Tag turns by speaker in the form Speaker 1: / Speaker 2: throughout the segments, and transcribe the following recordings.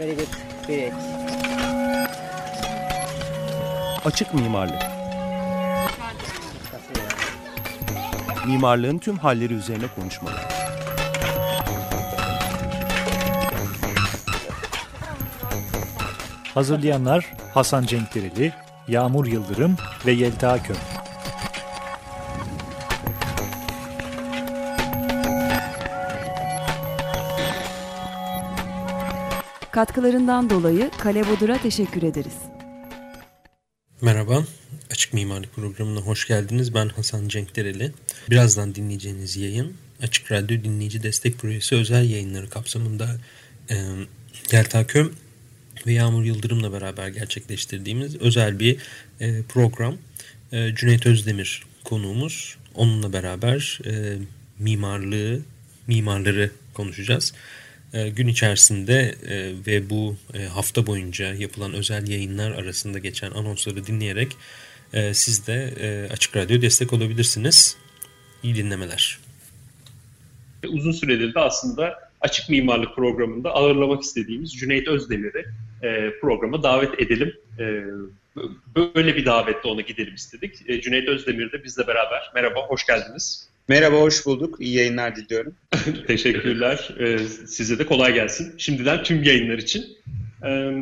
Speaker 1: Very good. Great.
Speaker 2: Açık mimarlık. Mimarlığın tüm halleri üzerine konuşmalar.
Speaker 3: Hazırlayanlar Hasan Cenkdereli, Yağmur Yıldırım ve Yelta Köm.
Speaker 4: Katkılarından dolayı Kale Bodur'a teşekkür ederiz.
Speaker 5: Merhaba, Açık Mimarlık programına hoş geldiniz. Ben Hasan Cenkdereli. Birazdan dinleyeceğiniz yayın Açık Radyo Dinleyici Destek Projesi özel yayınları kapsamında e, Yelta Köm ve Yağmur Yıldırım'la beraber gerçekleştirdiğimiz özel bir e, program. E, Cüneyt Özdemir konuğumuz. Onunla beraber e, mimarlığı, mimarları konuşacağız. E, gün içerisinde e, ve bu e, hafta boyunca yapılan özel yayınlar arasında geçen anonsları dinleyerek siz de Açık Radyo destek olabilirsiniz. İyi dinlemeler.
Speaker 6: Uzun süredir de aslında Açık Mimarlık programında ağırlamak istediğimiz Cüneyt Özdemir'i programa davet edelim. Böyle bir davette ona gidelim istedik. Cüneyt Özdemir de bizle beraber. Merhaba, hoş geldiniz.
Speaker 7: Merhaba, hoş bulduk. İyi yayınlar diliyorum.
Speaker 6: Teşekkürler. E, size de kolay gelsin. Şimdiden tüm yayınlar için. E,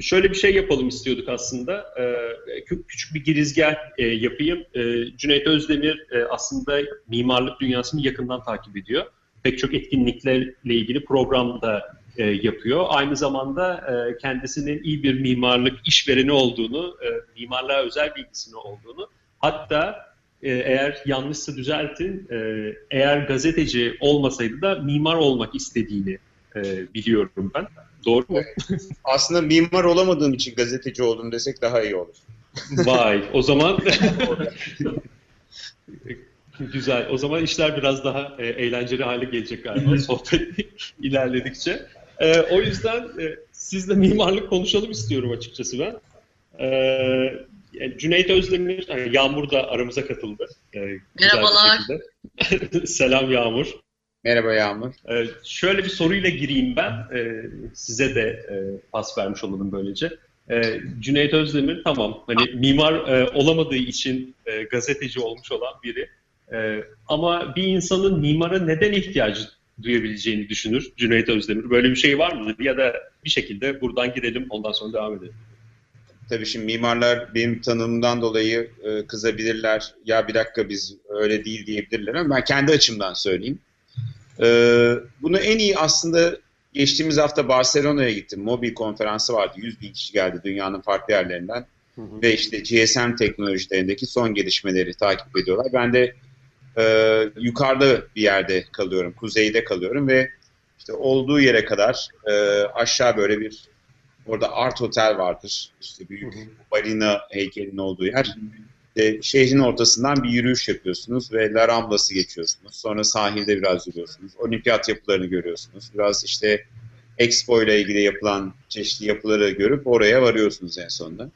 Speaker 6: şöyle bir şey yapalım istiyorduk aslında. E, küçük bir girizgah e, yapayım. E, Cüneyt Özdemir e, aslında mimarlık dünyasını yakından takip ediyor. Pek çok etkinliklerle ilgili program da e, yapıyor. Aynı zamanda e, kendisinin iyi bir mimarlık işvereni olduğunu, e, mimarlığa özel bilgisinin olduğunu, hatta eğer yanlışsa düzeltin, e, eğer gazeteci olmasaydı da mimar olmak istediğini e, biliyorum ben. Doğru mu?
Speaker 7: Aslında mimar olamadığım için gazeteci oldum desek daha iyi olur.
Speaker 6: Vay, o zaman Güzel. O zaman işler biraz daha e, eğlenceli hale gelecek galiba sohbet ilerledikçe. E, o yüzden e, sizle mimarlık konuşalım istiyorum açıkçası ben. E, Cüneyt Özdemir, yani Yağmur da aramıza katıldı.
Speaker 8: E, Merhabalar.
Speaker 6: Selam Yağmur.
Speaker 7: Merhaba Yağmur.
Speaker 6: E, şöyle bir soruyla gireyim ben. E, size de e, pas vermiş olalım böylece. E, Cüneyt Özdemir tamam hani mimar e, olamadığı için e, gazeteci olmuş olan biri. E, ama bir insanın mimara neden ihtiyacı duyabileceğini düşünür Cüneyt Özdemir. Böyle bir şey var mı? Ya da bir şekilde buradan gidelim ondan sonra devam edelim.
Speaker 7: Tabii şimdi mimarlar benim tanımımdan dolayı e, kızabilirler. Ya bir dakika biz öyle değil diyebilirler ama ben kendi açımdan söyleyeyim. E, bunu en iyi aslında geçtiğimiz hafta Barcelona'ya gittim. Mobil konferansı vardı. 100 bin kişi geldi dünyanın farklı yerlerinden. Hı hı. Ve işte GSM teknolojilerindeki son gelişmeleri takip ediyorlar. Ben de e, yukarıda bir yerde kalıyorum, kuzeyde kalıyorum ve işte olduğu yere kadar e, aşağı böyle bir orada art otel vardır. İşte büyük balina heykelinin olduğu yer. E, şehrin ortasından bir yürüyüş yapıyorsunuz ve La Rambla'sı geçiyorsunuz. Sonra sahilde biraz yürüyorsunuz. Olimpiyat yapılarını görüyorsunuz. Biraz işte Expo ile ilgili yapılan çeşitli yapıları görüp oraya varıyorsunuz en sonunda.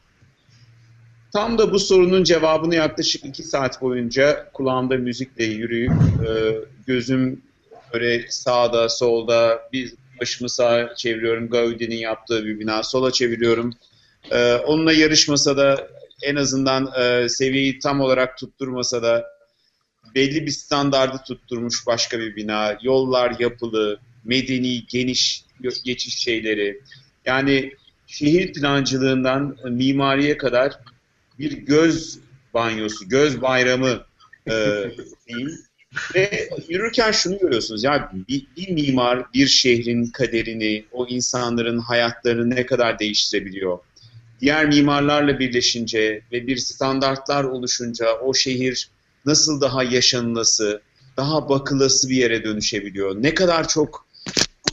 Speaker 7: Tam da bu sorunun cevabını yaklaşık iki saat boyunca kulağımda müzikle yürüyüp e, gözüm böyle sağda solda bir başımı sağa çeviriyorum. Gaudi'nin yaptığı bir bina sola çeviriyorum. E, onunla yarışmasa da en azından e, seviyeyi tam olarak tutturmasa da belli bir standardı tutturmuş başka bir bina. Yollar yapılı, medeni, geniş geçiş şeyleri. Yani şehir plancılığından mimariye kadar bir göz banyosu, göz bayramı e, diyeyim. Ve yürürken şunu görüyorsunuz ya bir, bir mimar bir şehrin kaderini, o insanların hayatlarını ne kadar değiştirebiliyor. Diğer mimarlarla birleşince ve bir standartlar oluşunca o şehir nasıl daha yaşanılası, daha bakılası bir yere dönüşebiliyor. Ne kadar çok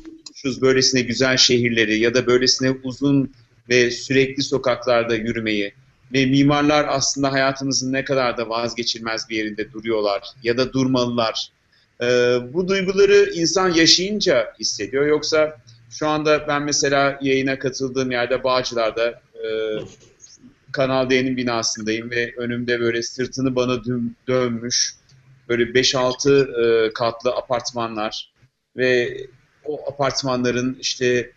Speaker 7: unutmuşuz böylesine güzel şehirleri ya da böylesine uzun ve sürekli sokaklarda yürümeyi ve mimarlar aslında hayatımızın ne kadar da vazgeçilmez bir yerinde duruyorlar ya da durmalılar. Ee, bu duyguları insan yaşayınca hissediyor. Yoksa şu anda ben mesela yayına katıldığım yerde Bağcılar'da e, Kanal D'nin binasındayım ve önümde böyle sırtını bana dönmüş böyle 5-6 e, katlı apartmanlar ve o apartmanların işte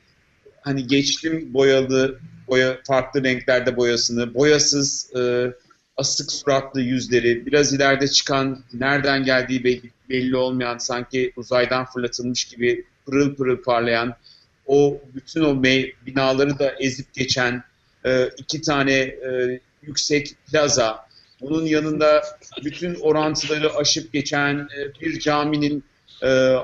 Speaker 7: hani geçtim boyalı, boya farklı renklerde boyasını, boyasız e, asık suratlı yüzleri, biraz ileride çıkan, nereden geldiği belli, belli olmayan, sanki uzaydan fırlatılmış gibi pırıl pırıl parlayan, o bütün o binaları da ezip geçen e, iki tane e, yüksek plaza, bunun yanında bütün orantıları aşıp geçen e, bir caminin e,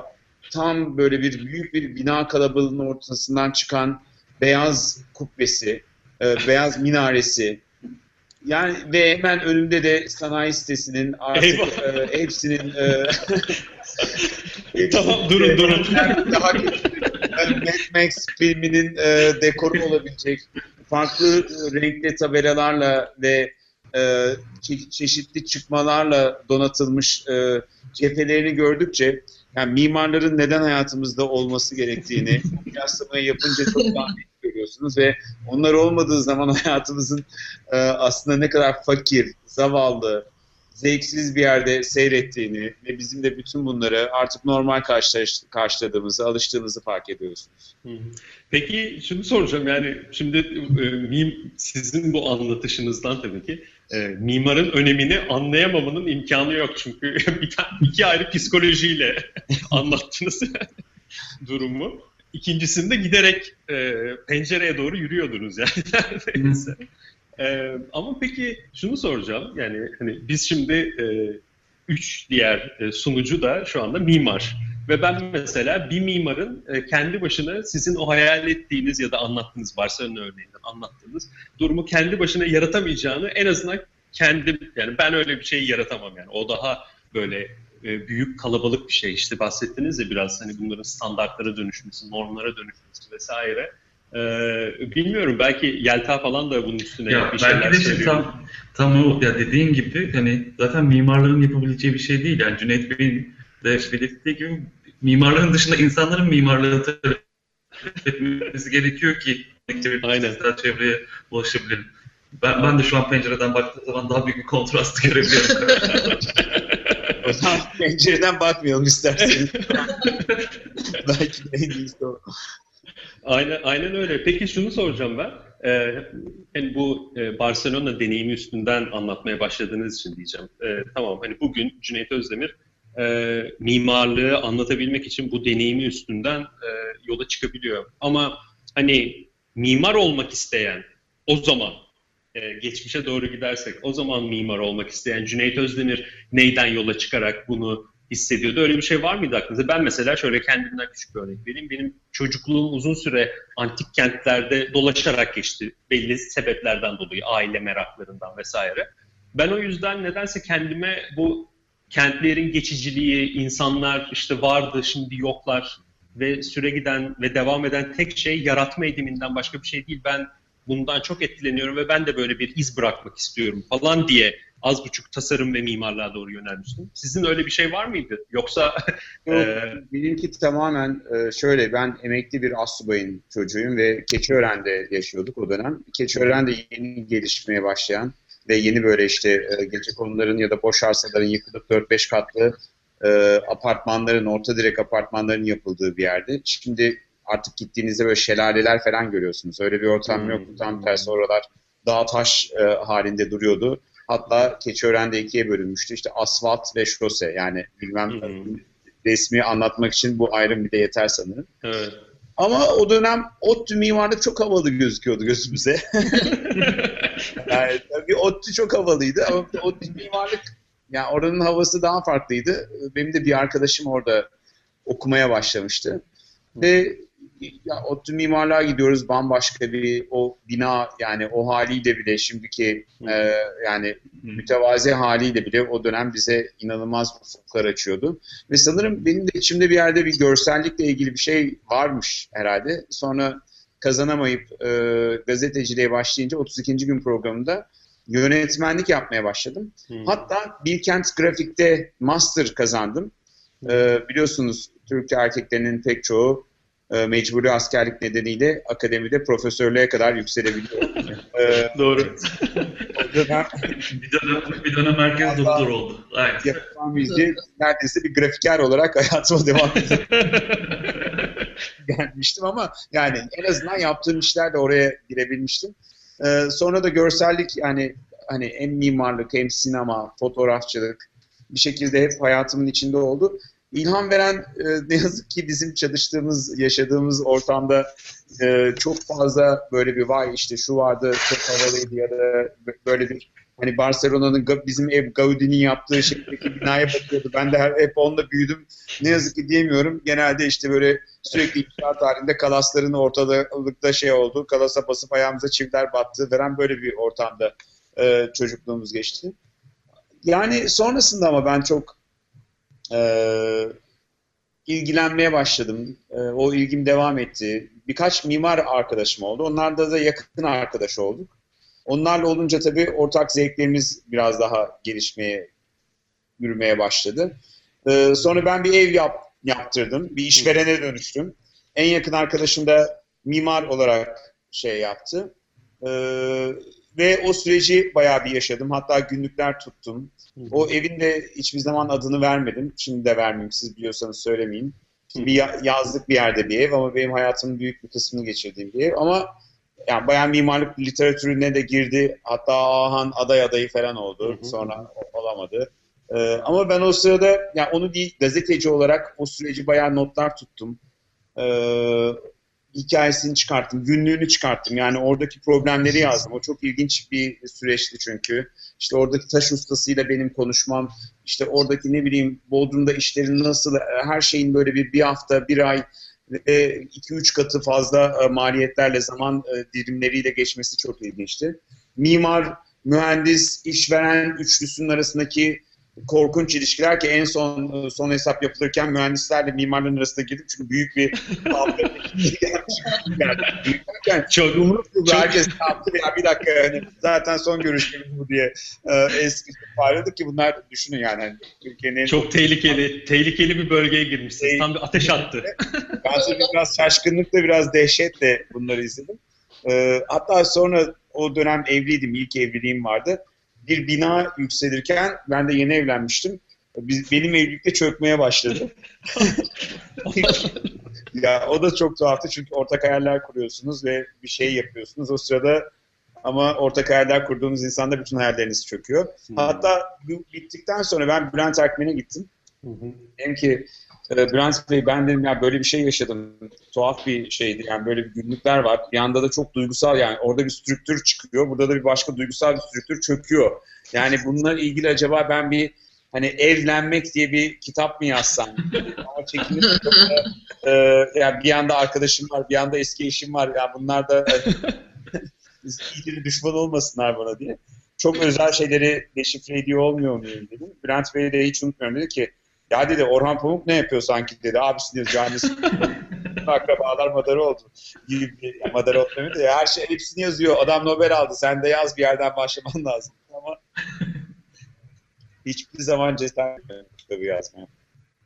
Speaker 7: tam böyle bir büyük bir bina kalabalığının ortasından çıkan beyaz kubbesi, e, beyaz minaresi, yani ve hemen önünde de sanayi sitesinin artık e, hepsinin
Speaker 6: e, tamam durun durun.
Speaker 7: Daha Mad Max filminin e, dekoru olabilecek farklı e, renkli tabelalarla ve e, çe- çeşitli çıkmalarla donatılmış e, cephelerini gördükçe yani mimarların neden hayatımızda olması gerektiğini kıyaslamayı yapınca çok daha net görüyorsunuz ve onlar olmadığı zaman hayatımızın e, aslında ne kadar fakir, zavallı, zevksiz bir yerde seyrettiğini ve bizim de bütün bunları artık normal karşıladığımızı, alıştığımızı fark ediyorsunuz.
Speaker 6: Peki şunu soracağım yani şimdi e, sizin bu anlatışınızdan tabii ki e, mimarın önemini anlayamamanın imkanı yok çünkü iki ayrı psikolojiyle anlattınız durumu. İkincisinde giderek e, pencereye doğru yürüyordunuz yani neredeyse. Ee, ama peki şunu soracağım. Yani hani biz şimdi e, üç diğer e, sunucu da şu anda mimar. Ve ben mesela bir mimarın e, kendi başına sizin o hayal ettiğiniz ya da anlattığınız Barcelona örneğinden anlattığınız durumu kendi başına yaratamayacağını en azından kendim yani ben öyle bir şeyi yaratamam yani. O daha böyle e, büyük kalabalık bir şey. İşte bahsettiniz ya biraz hani bunların standartlara dönüşmesi, normlara dönüşmesi vesaire. Ee, bilmiyorum belki Yelta falan da bunun üstüne
Speaker 1: ya,
Speaker 6: bir şeyler
Speaker 1: belki de şey tam, tam o ya dediğin gibi hani zaten mimarların yapabileceği bir şey değil. Yani Cüneyt Bey'in de belirttiği gibi mimarların dışında insanların mimarlığı etmesi gerekiyor ki
Speaker 6: Aynen.
Speaker 1: çevreye ulaşabilirim. Ben, ben de şu an pencereden baktığım zaman daha büyük bir kontrast görebiliyorum.
Speaker 7: pencereden bakmayalım isterseniz. Belki de en iyisi o.
Speaker 6: Aynen, aynen öyle. Peki şunu soracağım ben. Ee, yani bu e, Barcelona deneyimi üstünden anlatmaya başladığınız için diyeceğim. Ee, tamam hani bugün Cüneyt Özdemir e, mimarlığı anlatabilmek için bu deneyimi üstünden e, yola çıkabiliyor. Ama hani mimar olmak isteyen o zaman e, geçmişe doğru gidersek o zaman mimar olmak isteyen Cüneyt Özdemir neyden yola çıkarak bunu hissediyordu. Öyle bir şey var mıydı aklınızda? Ben mesela şöyle kendimden küçük bir örnek vereyim. Benim çocukluğum uzun süre antik kentlerde dolaşarak geçti. Belli sebeplerden dolayı, aile meraklarından vesaire. Ben o yüzden nedense kendime bu kentlerin geçiciliği, insanlar işte vardı şimdi yoklar ve süre giden ve devam eden tek şey yaratma ediminden başka bir şey değil. Ben bundan çok etkileniyorum ve ben de böyle bir iz bırakmak istiyorum falan diye az buçuk tasarım ve mimarlığa doğru yönelmiştim. Sizin öyle bir şey var mıydı? Yoksa...
Speaker 7: Yok, e... Benimki tamamen e, şöyle, ben emekli bir assubayın çocuğuyum ve Keçiören'de yaşıyorduk o dönem. Keçiören'de yeni gelişmeye başlayan ve yeni böyle işte e, gece konuların ya da boş arsaların yıkılıp 4-5 katlı e, apartmanların, orta direk apartmanların yapıldığı bir yerde. Şimdi artık gittiğinizde böyle şelaleler falan görüyorsunuz. Öyle bir ortam hmm. yok. Tam tersi oralar dağ taş e, halinde duruyordu. Hatta Keçiören'de ikiye bölünmüştü. İşte asfalt ve şose yani bilmem hı resmi anlatmak için bu ayrım bir de yeter sanırım.
Speaker 6: Evet.
Speaker 7: Ama o dönem ODTÜ mimarlık çok havalı gözüküyordu gözümüze. yani bir ODTÜ çok havalıydı ama ODTÜ mimarlık yani oranın havası daha farklıydı. Benim de bir arkadaşım orada okumaya başlamıştı. Ve ya ODTÜ mimarlığa gidiyoruz bambaşka bir o bina yani o haliyle bile şimdiki e, yani mütevazi haliyle bile o dönem bize inanılmaz ufuklar açıyordu. Ve sanırım benim de içimde bir yerde bir görsellikle ilgili bir şey varmış herhalde. Sonra kazanamayıp e, gazeteciliğe başlayınca 32. gün programında yönetmenlik yapmaya başladım. Hmm. Hatta Bilkent Grafik'te master kazandım. Ee, biliyorsunuz Türk erkeklerinin pek çoğu e, mecburi askerlik nedeniyle akademide profesörlüğe kadar yükselebiliyor.
Speaker 6: e, Doğru.
Speaker 1: bir dönem, bir dönem herkes doktor oldu.
Speaker 7: Aynen. Yapan neredeyse bir grafiker olarak hayatıma devam gelmiştim ama yani en azından yaptığım işlerle oraya girebilmiştim. Ee, sonra da görsellik yani hani hem mimarlık hem sinema, fotoğrafçılık bir şekilde hep hayatımın içinde oldu. İlham veren e, ne yazık ki bizim çalıştığımız, yaşadığımız ortamda e, çok fazla böyle bir vay işte şu vardı çok havalıydı ya da böyle bir hani Barcelona'nın bizim ev Gaudi'nin yaptığı şekildeki binaya bakıyordu. Ben de hep onunla büyüdüm. Ne yazık ki diyemiyorum. Genelde işte böyle sürekli inşaat halinde kalasların ortalıkta şey oldu. Kalasa basıp ayağımıza çiviler battı. Veren böyle bir ortamda e, çocukluğumuz geçti. Yani sonrasında ama ben çok e, ilgilenmeye başladım. E, o ilgim devam etti. Birkaç mimar arkadaşım oldu. Onlarla da yakın arkadaş olduk. Onlarla olunca tabii ortak zevklerimiz biraz daha gelişmeye, yürümeye başladı. E, sonra ben bir ev yap, yaptırdım. Bir işverene dönüştüm. En yakın arkadaşım da mimar olarak şey yaptı. E, ve o süreci bayağı bir yaşadım. Hatta günlükler tuttum. O evin de hiçbir zaman adını vermedim. Şimdi de vermeyeyim. Siz biliyorsanız söylemeyeyim. Bir yazlık bir yerde bir ev ama benim hayatımın büyük bir kısmını geçirdiğim bir ev. Ama yani bayağı mimarlık literatürüne de girdi. Hatta Ahan aday adayı falan oldu. Sonra olamadı. Ee, ama ben o sırada yani onu değil gazeteci olarak o süreci bayağı notlar tuttum. Ee, hikayesini çıkarttım, günlüğünü çıkarttım. Yani oradaki problemleri yazdım. O çok ilginç bir süreçti çünkü. İşte oradaki taş ustasıyla benim konuşmam, işte oradaki ne bileyim Bodrum'da işlerin nasıl, her şeyin böyle bir bir hafta, bir ay ve iki üç katı fazla e, maliyetlerle, zaman e, dilimleriyle geçmesi çok ilginçti. Mimar, mühendis, işveren üçlüsünün arasındaki korkunç ilişkiler ki en son son hesap yapılırken mühendislerle mimarların arasında girdim. Çünkü büyük bir yani çok çok... herkes yaptı? Ya bir dakika hani zaten son görüşmemiz bu diye e, eski bağırıyorduk ki bunlar düşünün yani hani
Speaker 6: Türkiye'nin çok tehlikeli tehlikeli bir bölgeye girmişsiniz. Tam bir ateş attı.
Speaker 7: ben tabii biraz şaşkınlıkla biraz dehşetle bunları izledim. E, hatta sonra o dönem evliydim. İlk evliliğim vardı bir bina yükselirken ben de yeni evlenmiştim. Biz, benim evlilikte çökmeye başladı. ya o da çok tuhaftı çünkü ortak hayaller kuruyorsunuz ve bir şey yapıyorsunuz. O sırada ama ortak hayaller kurduğunuz insanda bütün hayalleriniz çöküyor. Hmm. Hatta bittikten sonra ben Bülent Erkmen'e gittim. Hı Dedim ki e, Bey ben dedim ya böyle bir şey yaşadım. Tuhaf bir şeydi yani böyle bir günlükler var. Bir anda da çok duygusal yani orada bir strüktür çıkıyor. Burada da bir başka duygusal bir strüktür çöküyor. Yani bununla ilgili acaba ben bir hani evlenmek diye bir kitap mı yazsam? Çekinir e, yani bir yanda arkadaşım var, bir yanda eski eşim var. Yani bunlar da ilgili düşman olmasınlar bana diye. Çok özel şeyleri deşifre ediyor olmuyor muyum dedim. Bülent Bey de hiç unutmuyorum dedi ki ya dedi Orhan Pamuk ne yapıyor sanki dedi. Abisi dedi canisi akrabalar madara oldu. Gibi madara oldu demedi ya. Her şey hepsini yazıyor. Adam Nobel aldı. Sen de yaz bir yerden başlaman lazım. Ama hiçbir zaman cesaret kitabı yazmaya.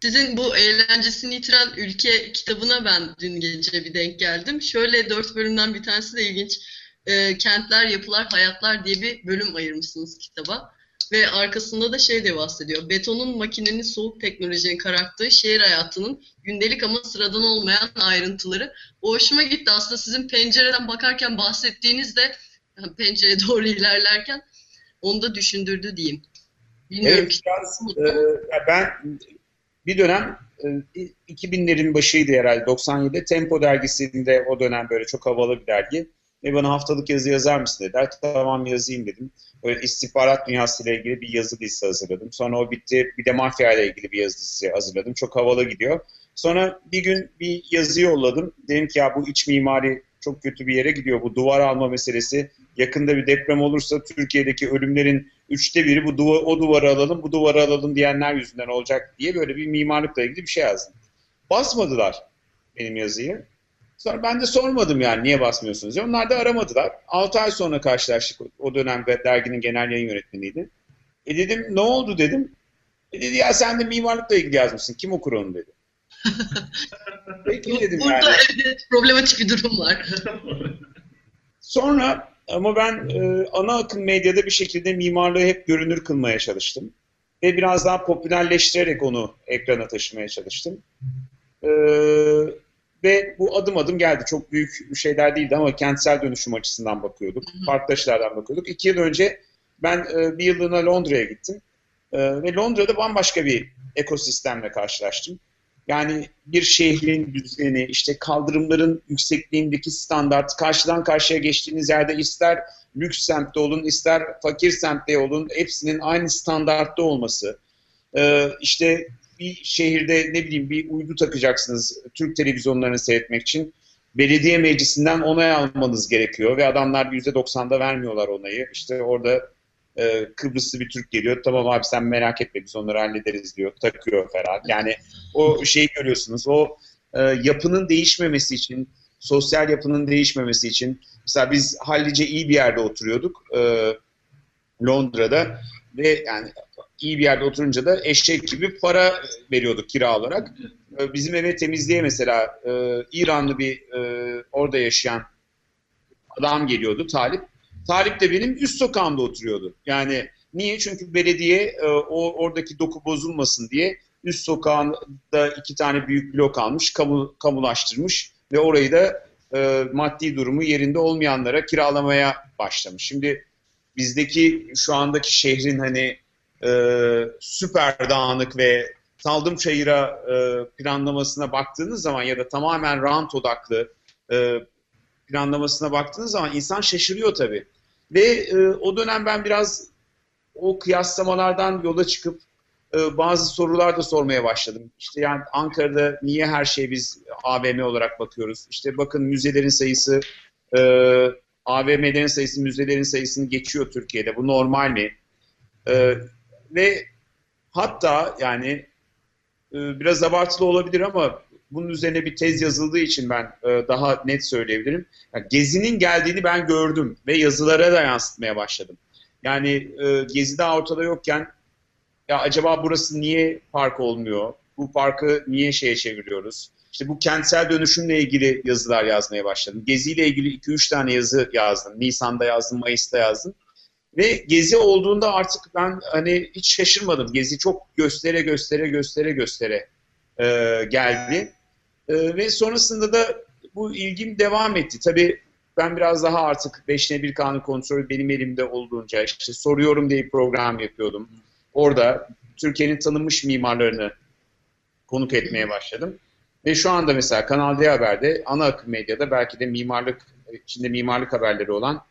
Speaker 8: Sizin bu eğlencesini yitiren ülke kitabına ben dün gece bir denk geldim. Şöyle dört bölümden bir tanesi de ilginç. E, Kentler, Yapılar, Hayatlar diye bir bölüm ayırmışsınız kitaba. Ve arkasında da şey de bahsediyor. Betonun makinenin soğuk teknolojinin kararttığı şehir hayatının gündelik ama sıradan olmayan ayrıntıları. O hoşuma gitti. Aslında sizin pencereden bakarken bahsettiğinizde pencereye doğru ilerlerken onu da düşündürdü diyeyim.
Speaker 7: Bilmiyorum evet, ki. Biraz, e, ben bir dönem e, 2000'lerin başıydı herhalde 97'de Tempo dergisinde o dönem böyle çok havalı bir dergi. Ve bana haftalık yazı yazar mısın dediler. Tamam yazayım dedim böyle istihbarat dünyasıyla ilgili bir yazı dizisi hazırladım. Sonra o bitti. Bir de mafya ile ilgili bir yazı dizisi hazırladım. Çok havalı gidiyor. Sonra bir gün bir yazı yolladım. Dedim ki ya bu iç mimari çok kötü bir yere gidiyor. Bu duvar alma meselesi. Yakında bir deprem olursa Türkiye'deki ölümlerin üçte biri bu duva, o duvarı alalım, bu duvarı alalım diyenler yüzünden olacak diye böyle bir mimarlıkla ilgili bir şey yazdım. Basmadılar benim yazıyı. Sonra ben de sormadım yani niye basmıyorsunuz diye. Onlar da aramadılar. 6 ay sonra karşılaştık. O dönem derginin genel yayın yönetmeniydi. E dedim ne oldu dedim. E dedi ya sen de mimarlıkla ilgili yazmışsın. Kim okur onu dedi.
Speaker 8: Peki dedim Burada yani. evet problematik bir durum var.
Speaker 7: Sonra ama ben e, ana akım medyada bir şekilde mimarlığı hep görünür kılmaya çalıştım. Ve biraz daha popülerleştirerek onu ekrana taşımaya çalıştım. Ee, Ve bu adım adım geldi. Çok büyük şeyler değildi ama kentsel dönüşüm açısından bakıyorduk. Farklı açılardan bakıyorduk. İki yıl önce ben e, bir yıllığına Londra'ya gittim. E, ve Londra'da bambaşka bir ekosistemle karşılaştım. Yani bir şehrin düzeni, işte kaldırımların yüksekliğindeki standart, karşıdan karşıya geçtiğiniz yerde ister lüks semtte olun, ister fakir semtte olun, hepsinin aynı standartta olması. Ee, işte bir şehirde ne bileyim bir uydu takacaksınız Türk televizyonlarını seyretmek için. Belediye meclisinden onay almanız gerekiyor ve adamlar %90'da vermiyorlar onayı. İşte orada e, Kıbrıslı bir Türk geliyor. Tamam abi sen merak etme biz onları hallederiz diyor. Takıyor Ferhat. Yani o şeyi görüyorsunuz. O e, yapının değişmemesi için, sosyal yapının değişmemesi için mesela biz hallice iyi bir yerde oturuyorduk e, Londra'da ve yani iyi bir yerde oturunca da eşek gibi para veriyorduk kira olarak. E, bizim eve temizliğe mesela e, İranlı bir e, orada yaşayan adam geliyordu Talip. Talip de benim üst sokağımda oturuyordu. Yani niye? Çünkü belediye e, o oradaki doku bozulmasın diye üst sokağında iki tane büyük blok almış, kamu, kamulaştırmış ve orayı da e, maddi durumu yerinde olmayanlara kiralamaya başlamış. Şimdi bizdeki şu andaki şehrin hani e, süper dağınık ve saldım çayıra e, planlamasına baktığınız zaman ya da tamamen rant odaklı e, planlamasına baktığınız zaman insan şaşırıyor tabii. Ve e, o dönem ben biraz o kıyaslamalardan yola çıkıp e, bazı sorular da sormaya başladım. İşte yani Ankara'da niye her şeye biz AVM olarak bakıyoruz? İşte bakın müzelerin sayısı, e, AVM'lerin sayısı, müzelerin sayısını geçiyor Türkiye'de. Bu normal mi? E, ve hatta yani e, biraz abartılı olabilir ama bunun üzerine bir tez yazıldığı için ben e, daha net söyleyebilirim. Yani Gezi'nin geldiğini ben gördüm ve yazılara da yansıtmaya başladım. Yani e, Gezi daha ortada yokken ya acaba burası niye park olmuyor? Bu parkı niye şeye çeviriyoruz? İşte bu kentsel dönüşümle ilgili yazılar yazmaya başladım. Gezi ile ilgili 2-3 tane yazı yazdım. Nisan'da yazdım, Mayıs'ta yazdım. Ve Gezi olduğunda artık ben hani hiç şaşırmadım. Gezi çok göstere göstere göstere göstere e, geldi. E, ve sonrasında da bu ilgim devam etti. Tabii ben biraz daha artık 5'ne 1 kanun kontrolü benim elimde olduğunca işte soruyorum diye program yapıyordum. Orada Türkiye'nin tanınmış mimarlarını konuk etmeye başladım. Ve şu anda mesela Kanal D Haber'de ana akım medyada belki de mimarlık içinde mimarlık haberleri olan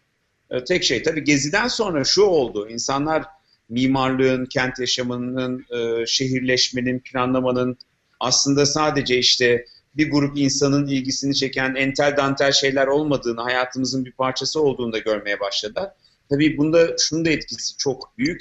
Speaker 7: e, tek şey tabii Gezi'den sonra şu oldu. İnsanlar mimarlığın, kent yaşamının, e, şehirleşmenin, planlamanın aslında sadece işte bir grup insanın ilgisini çeken entel dantel şeyler olmadığını, hayatımızın bir parçası olduğunu da görmeye başladı. Tabii bunda şunun da etkisi çok büyük.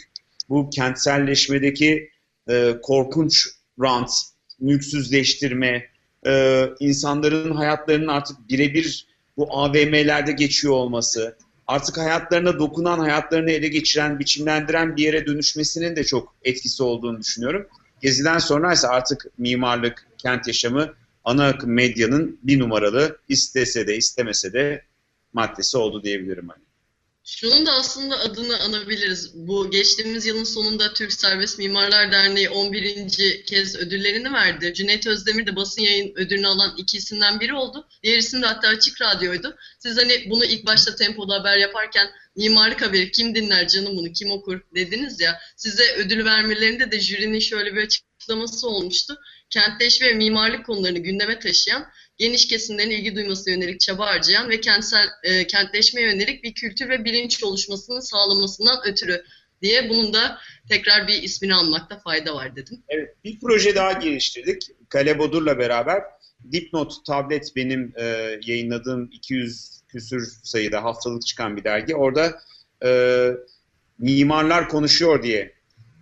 Speaker 7: Bu kentselleşmedeki e, korkunç rant, mülksüzleştirme, e, insanların hayatlarının artık birebir bu AVM'lerde geçiyor olması, artık hayatlarına dokunan, hayatlarını ele geçiren, biçimlendiren bir yere dönüşmesinin de çok etkisi olduğunu düşünüyorum. Gezi'den sonra ise artık mimarlık, kent yaşamı ana akım medyanın bir numaralı istese de istemese de maddesi oldu diyebilirim. Hani.
Speaker 8: Şunun da aslında adını anabiliriz. Bu geçtiğimiz yılın sonunda Türk Serbest Mimarlar Derneği 11. kez ödüllerini verdi. Cüneyt Özdemir de basın yayın ödülünü alan iki isimden biri oldu. Diğer isim de hatta Açık Radyo'ydu. Siz hani bunu ilk başta Tempo'da haber yaparken mimarlık haberi kim dinler canım bunu kim okur dediniz ya. Size ödül vermelerinde de jürinin şöyle bir açıklaması olmuştu. Kentleşme ve mimarlık konularını gündeme taşıyan geniş kesimlerin ilgi duymasına yönelik çaba harcayan ve kentsel e, kentleşmeye yönelik bir kültür ve bilinç oluşmasını sağlamasından ötürü diye bunun da tekrar bir ismini almakta fayda var dedim.
Speaker 7: Evet, bir proje daha geliştirdik. Kale Bodur'la beraber. Dipnot tablet benim e, yayınladığım 200 küsür sayıda haftalık çıkan bir dergi. Orada e, Mimarlar Konuşuyor diye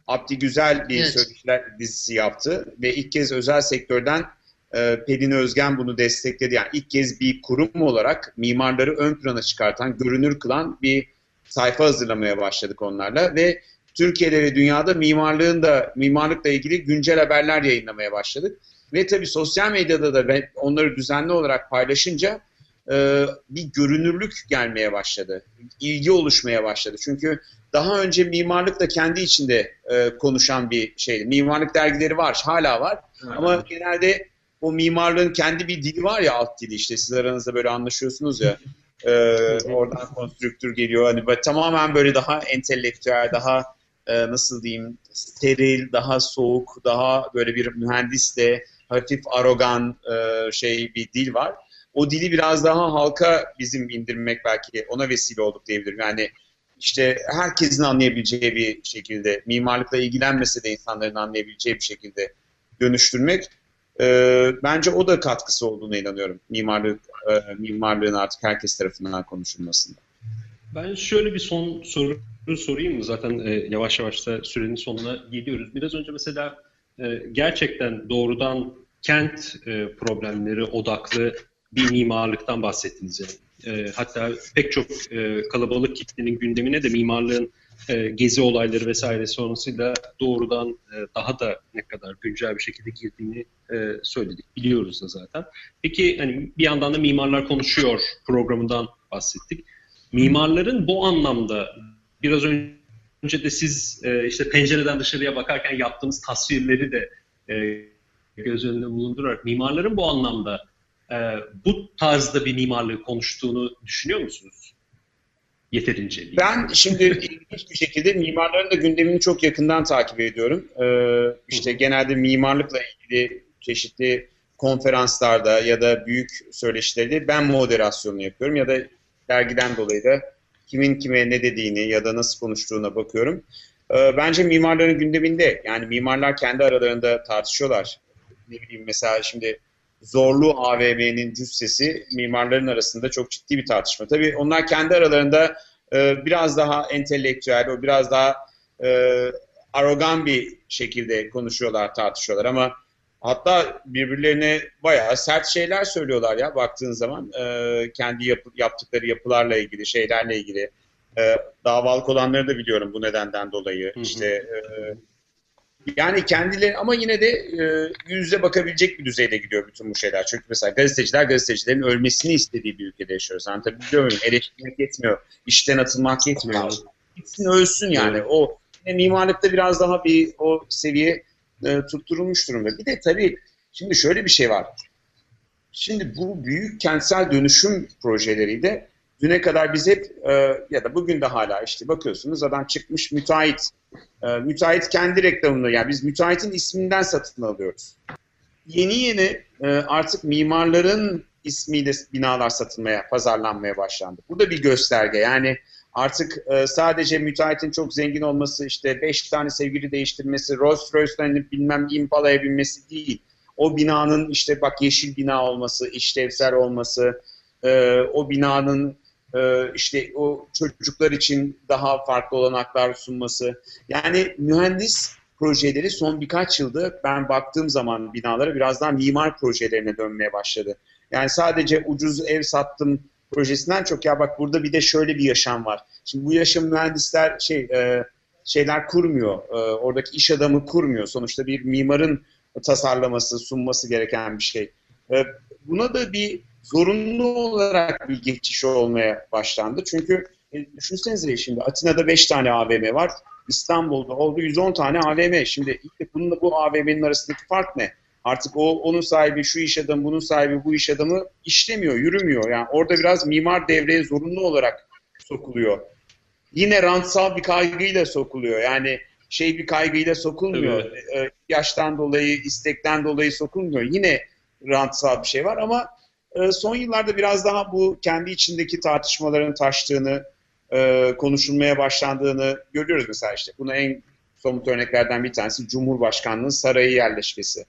Speaker 7: Abdi Güzel bir
Speaker 8: Evet.
Speaker 7: söyleşiler dizisi yaptı ve ilk kez özel sektörden e, Pelin Özgen bunu destekledi. Yani ilk kez bir kurum olarak mimarları ön plana çıkartan, görünür kılan bir sayfa hazırlamaya başladık onlarla ve Türkiye'de ve dünyada mimarlığın da mimarlıkla ilgili güncel haberler yayınlamaya başladık. Ve tabii sosyal medyada da ben onları düzenli olarak paylaşınca e, bir görünürlük gelmeye başladı. İlgi oluşmaya başladı. Çünkü daha önce mimarlık da kendi içinde e, konuşan bir şeydi. Mimarlık dergileri var, hala var. Ama genelde o mimarlığın kendi bir dili var ya alt dili işte siz aranızda böyle anlaşıyorsunuz ya. E, oradan konstrüktür geliyor. Hani tamamen böyle daha entelektüel, daha e, nasıl diyeyim steril, daha soğuk, daha böyle bir mühendis de hafif arogan e, şey bir dil var. O dili biraz daha halka bizim indirmek belki ona vesile olduk diyebilirim. Yani işte herkesin anlayabileceği bir şekilde, mimarlıkla ilgilenmese de insanların anlayabileceği bir şekilde dönüştürmek e, bence o da katkısı olduğuna inanıyorum mimarlık e, mimarlığın artık herkes tarafından konuşulmasında.
Speaker 6: Ben şöyle bir son soru sorayım mı? Zaten e, yavaş yavaş da sürenin sonuna geliyoruz. Biraz önce mesela e, gerçekten doğrudan kent e, problemleri odaklı bir mimarlıktan bahsettiniz. Yani. E, hatta pek çok e, kalabalık kitlenin gündemine de mimarlığın e, gezi olayları vesaire sonrasıyla doğrudan e, daha da ne kadar güncel bir şekilde girdiğini e, söyledik. Biliyoruz da zaten. Peki hani bir yandan da mimarlar konuşuyor programından bahsettik. Mimarların bu anlamda biraz önce de siz işte pencereden dışarıya bakarken yaptığınız tasvirleri de göz önünde bulundurarak mimarların bu anlamda bu tarzda bir mimarlığı konuştuğunu düşünüyor musunuz? Yeterince değil.
Speaker 7: Ben şimdi ilginç bir şekilde mimarların da gündemini çok yakından takip ediyorum. Ee, işte genelde mimarlıkla ilgili çeşitli konferanslarda ya da büyük söyleşilerde ben moderasyonu yapıyorum ya da dergiden dolayı da kimin kime ne dediğini ya da nasıl konuştuğuna bakıyorum. Ee, bence mimarların gündeminde yani mimarlar kendi aralarında tartışıyorlar. Ne bileyim mesela şimdi Zorlu AVM'nin cüssesi mimarların arasında çok ciddi bir tartışma. Tabii onlar kendi aralarında e, biraz daha entelektüel, o biraz daha e, arogan bir şekilde konuşuyorlar, tartışıyorlar ama hatta birbirlerine bayağı sert şeyler söylüyorlar ya baktığın zaman e, kendi yapı, yaptıkları yapılarla ilgili, şeylerle ilgili. E, davalık olanları da biliyorum bu nedenden dolayı. Hı hı. İşte e, yani kendileri ama yine de e, yüze bakabilecek bir düzeyde gidiyor bütün bu şeyler. Çünkü mesela gazeteciler gazetecilerin ölmesini istediği bir ülkede yaşıyoruz. Anlatabiliyor muyum? Eleştirmek yetmiyor. işten atılmak yetmiyor. Gitsin ölsün yani. O yine mimarlıkta biraz daha bir o seviye e, tutturulmuş durumda. Bir de tabii şimdi şöyle bir şey var. Şimdi bu büyük kentsel dönüşüm projeleriyle düne kadar biz hep e, ya da bugün de hala işte bakıyorsunuz adam çıkmış müteahhit. E, müteahhit kendi reklamını yani biz müteahhitin isminden satın alıyoruz. Yeni yeni e, artık mimarların ismiyle binalar satılmaya, pazarlanmaya başlandı. Bu da bir gösterge. Yani artık e, sadece müteahhitin çok zengin olması, işte beş tane sevgili değiştirmesi, Rolls Royce'ların bilmem Impala'ya binmesi değil. O binanın işte bak yeşil bina olması, işlevsel olması, e, o binanın e, işte o çocuklar için daha farklı olanaklar sunması. Yani mühendis projeleri son birkaç yılda ben baktığım zaman binalara biraz daha mimar projelerine dönmeye başladı. Yani sadece ucuz ev sattım projesinden çok ya bak burada bir de şöyle bir yaşam var. Şimdi bu yaşam mühendisler şey e, şeyler kurmuyor. E, oradaki iş adamı kurmuyor. Sonuçta bir mimarın tasarlaması, sunması gereken bir şey. E, buna da bir zorunlu olarak bir geçiş olmaya başlandı. Çünkü e, düşünsenize şimdi Atina'da 5 tane AVM var. İstanbul'da oldu 110 tane AVM. Şimdi ilk bununla bu AVM'nin arasındaki fark ne? Artık o onun sahibi şu iş adamı, bunun sahibi bu iş adamı işlemiyor, yürümüyor. Yani orada biraz mimar devreye zorunlu olarak sokuluyor. Yine rantsal bir kaygıyla sokuluyor. Yani şey bir kaygıyla sokulmuyor. Evet. Yaştan dolayı, istekten dolayı sokulmuyor. Yine rantsal bir şey var ama son yıllarda biraz daha bu kendi içindeki tartışmaların taştığını, e, konuşulmaya başlandığını görüyoruz mesela işte. Buna en somut örneklerden bir tanesi Cumhurbaşkanlığı'nın sarayı yerleşmesi.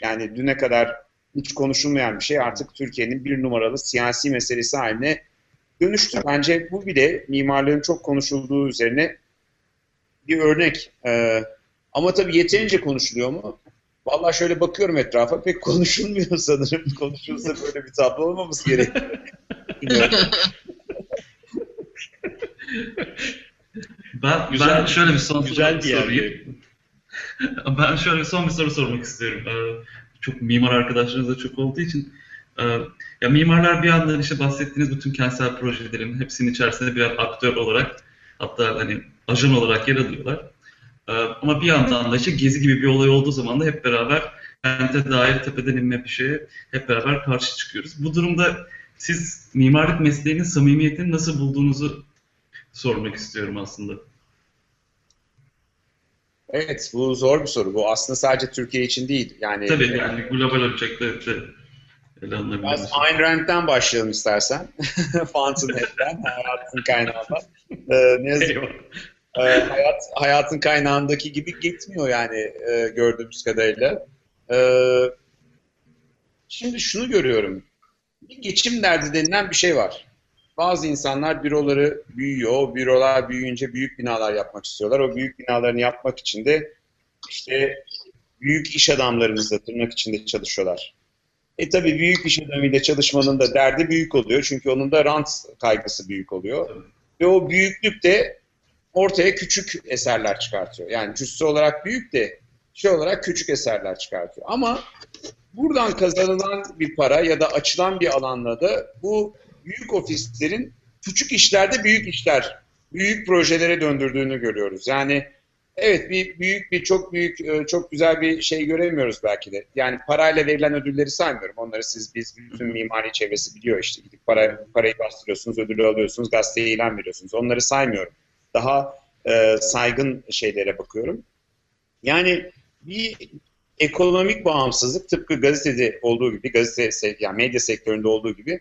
Speaker 7: Yani düne kadar hiç konuşulmayan bir şey artık Türkiye'nin bir numaralı siyasi meselesi haline dönüştü. Bence bu bile mimarlığın çok konuşulduğu üzerine bir örnek. Ee, ama tabii yeterince konuşuluyor mu? Vallahi şöyle bakıyorum etrafa pek konuşulmuyor sanırım. Konuşulsa böyle bir tablo olmamız gerekiyor.
Speaker 1: ben, güzel, ben şöyle bir son güzel bir sorayım. ben şöyle bir son bir soru sormak istiyorum. Ee, çok mimar arkadaşlarınız da çok olduğu için. Ee, ya mimarlar bir yandan işte bahsettiğiniz bütün kentsel projelerin hepsinin içerisinde birer aktör olarak hatta hani ajan olarak yer alıyorlar. Ee, ama bir yandan da işte Gezi gibi bir olay olduğu zaman da hep beraber kente dair tepeden inme bir şeye hep beraber karşı çıkıyoruz. Bu durumda siz mimarlık mesleğinin samimiyetini nasıl bulduğunuzu sormak istiyorum aslında.
Speaker 7: Evet, bu zor bir soru. Bu aslında sadece Türkiye için değil. Yani
Speaker 1: Tabii yani global ölçekte de ele alınabilir.
Speaker 7: Biraz Ayn Rand'den başlayalım istersen. Fountainhead'den, hayatın kaynağından. Ee, ne yazık ki e, hayat, hayatın kaynağındaki gibi gitmiyor yani e, gördüğümüz kadarıyla. E, şimdi şunu görüyorum. Bir geçim derdi denilen bir şey var. Bazı insanlar büroları büyüyor. O bürolar büyüyünce büyük binalar yapmak istiyorlar. O büyük binalarını yapmak için de işte büyük iş adamlarımızla tırnak içinde çalışıyorlar. E tabii büyük iş adamıyla çalışmanın da derdi büyük oluyor. Çünkü onun da rant kaygısı büyük oluyor. Ve o büyüklük de ortaya küçük eserler çıkartıyor. Yani cüssü olarak büyük de şey olarak küçük eserler çıkartıyor. Ama buradan kazanılan bir para ya da açılan bir alanla da bu büyük ofislerin küçük işlerde büyük işler, büyük projelere döndürdüğünü görüyoruz. Yani evet bir büyük bir çok büyük e, çok güzel bir şey göremiyoruz belki de. Yani parayla verilen ödülleri saymıyorum. Onları siz biz bütün mimari çevresi biliyor işte. Gidip para, parayı bastırıyorsunuz, ödülü alıyorsunuz, gazeteye ilan veriyorsunuz. Onları saymıyorum. Daha e, saygın şeylere bakıyorum. Yani bir ekonomik bağımsızlık tıpkı gazetede olduğu gibi, gazete yani medya sektöründe olduğu gibi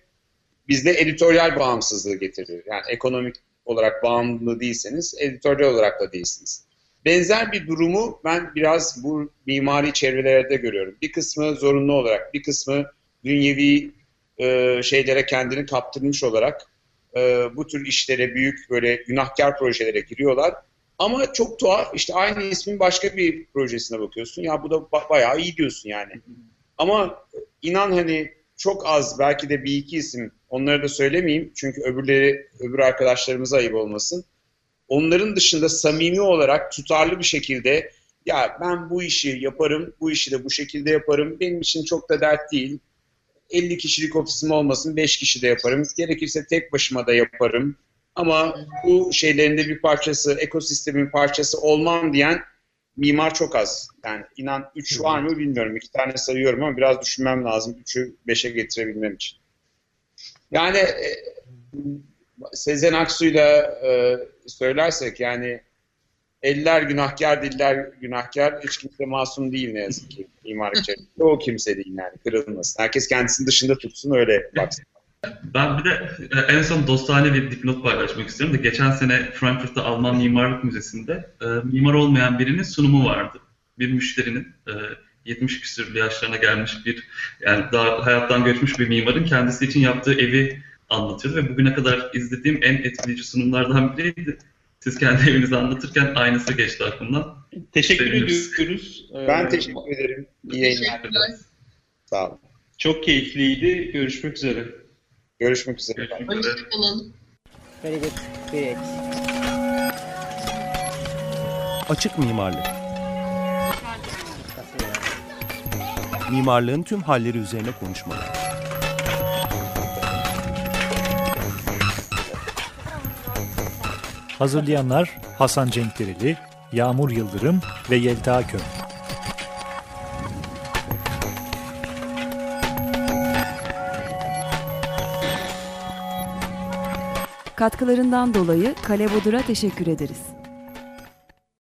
Speaker 7: bizde editoryal bağımsızlığı getirir. Yani ekonomik olarak bağımlı değilseniz editoryal olarak da değilsiniz. Benzer bir durumu ben biraz bu mimari çevrelerde görüyorum. Bir kısmı zorunlu olarak, bir kısmı dünyevi e, şeylere kendini kaptırmış olarak e, bu tür işlere, büyük böyle günahkar projelere giriyorlar. Ama çok tuhaf, işte aynı ismin başka bir projesine bakıyorsun. Ya bu da ba- bayağı iyi diyorsun yani. Ama inan hani çok az, belki de bir iki isim, onları da söylemeyeyim. Çünkü öbürleri, öbür arkadaşlarımıza ayıp olmasın onların dışında samimi olarak tutarlı bir şekilde ya ben bu işi yaparım, bu işi de bu şekilde yaparım. Benim için çok da dert değil. 50 kişilik ofisim olmasın, 5 kişi de yaparım. Gerekirse tek başıma da yaparım. Ama bu şeylerin de bir parçası, ekosistemin parçası olmam diyen mimar çok az. Yani inan 3 var mı bilmiyorum. İki tane sayıyorum ama biraz düşünmem lazım. 3'ü 5'e getirebilmem için. Yani e, Sezen Aksu'yla e, söylersek yani eller günahkar, diller günahkar. Hiç kimse masum değil ne yazık ki mimar içerisinde. O kimse değil yani kırılmasın. Herkes kendisini dışında tutsun öyle baksın.
Speaker 1: Ben bir de e, en son dostane bir dipnot paylaşmak istiyorum da geçen sene Frankfurt'ta Alman Mimarlık Müzesi'nde e, mimar olmayan birinin sunumu vardı. Bir müşterinin e, 70 küsürlü yaşlarına gelmiş bir yani daha hayattan göçmüş bir mimarın kendisi için yaptığı evi anlatıyordu ve bugüne kadar izlediğim en etkileyici sunumlardan biriydi. Siz kendi evinizi anlatırken aynısı geçti aklımdan.
Speaker 6: Teşekkür
Speaker 1: Seviniriz.
Speaker 6: ediyoruz.
Speaker 7: Ben
Speaker 6: Ee,
Speaker 7: teşekkür ederim. İyi yayınlar. Sağ olun.
Speaker 6: Çok keyifliydi. Görüşmek üzere.
Speaker 7: Görüşmek üzere.
Speaker 1: Görüşmek üzere.
Speaker 8: Hoşçakalın.
Speaker 9: Very good. Great.
Speaker 2: Açık mimarlık. Mimarlığın tüm halleri üzerine konuşmalar.
Speaker 3: Hazırlayanlar Hasan Cenkdereli, Yağmur Yıldırım ve Yelta Köm.
Speaker 4: Katkılarından dolayı Kale Bodur'a teşekkür ederiz.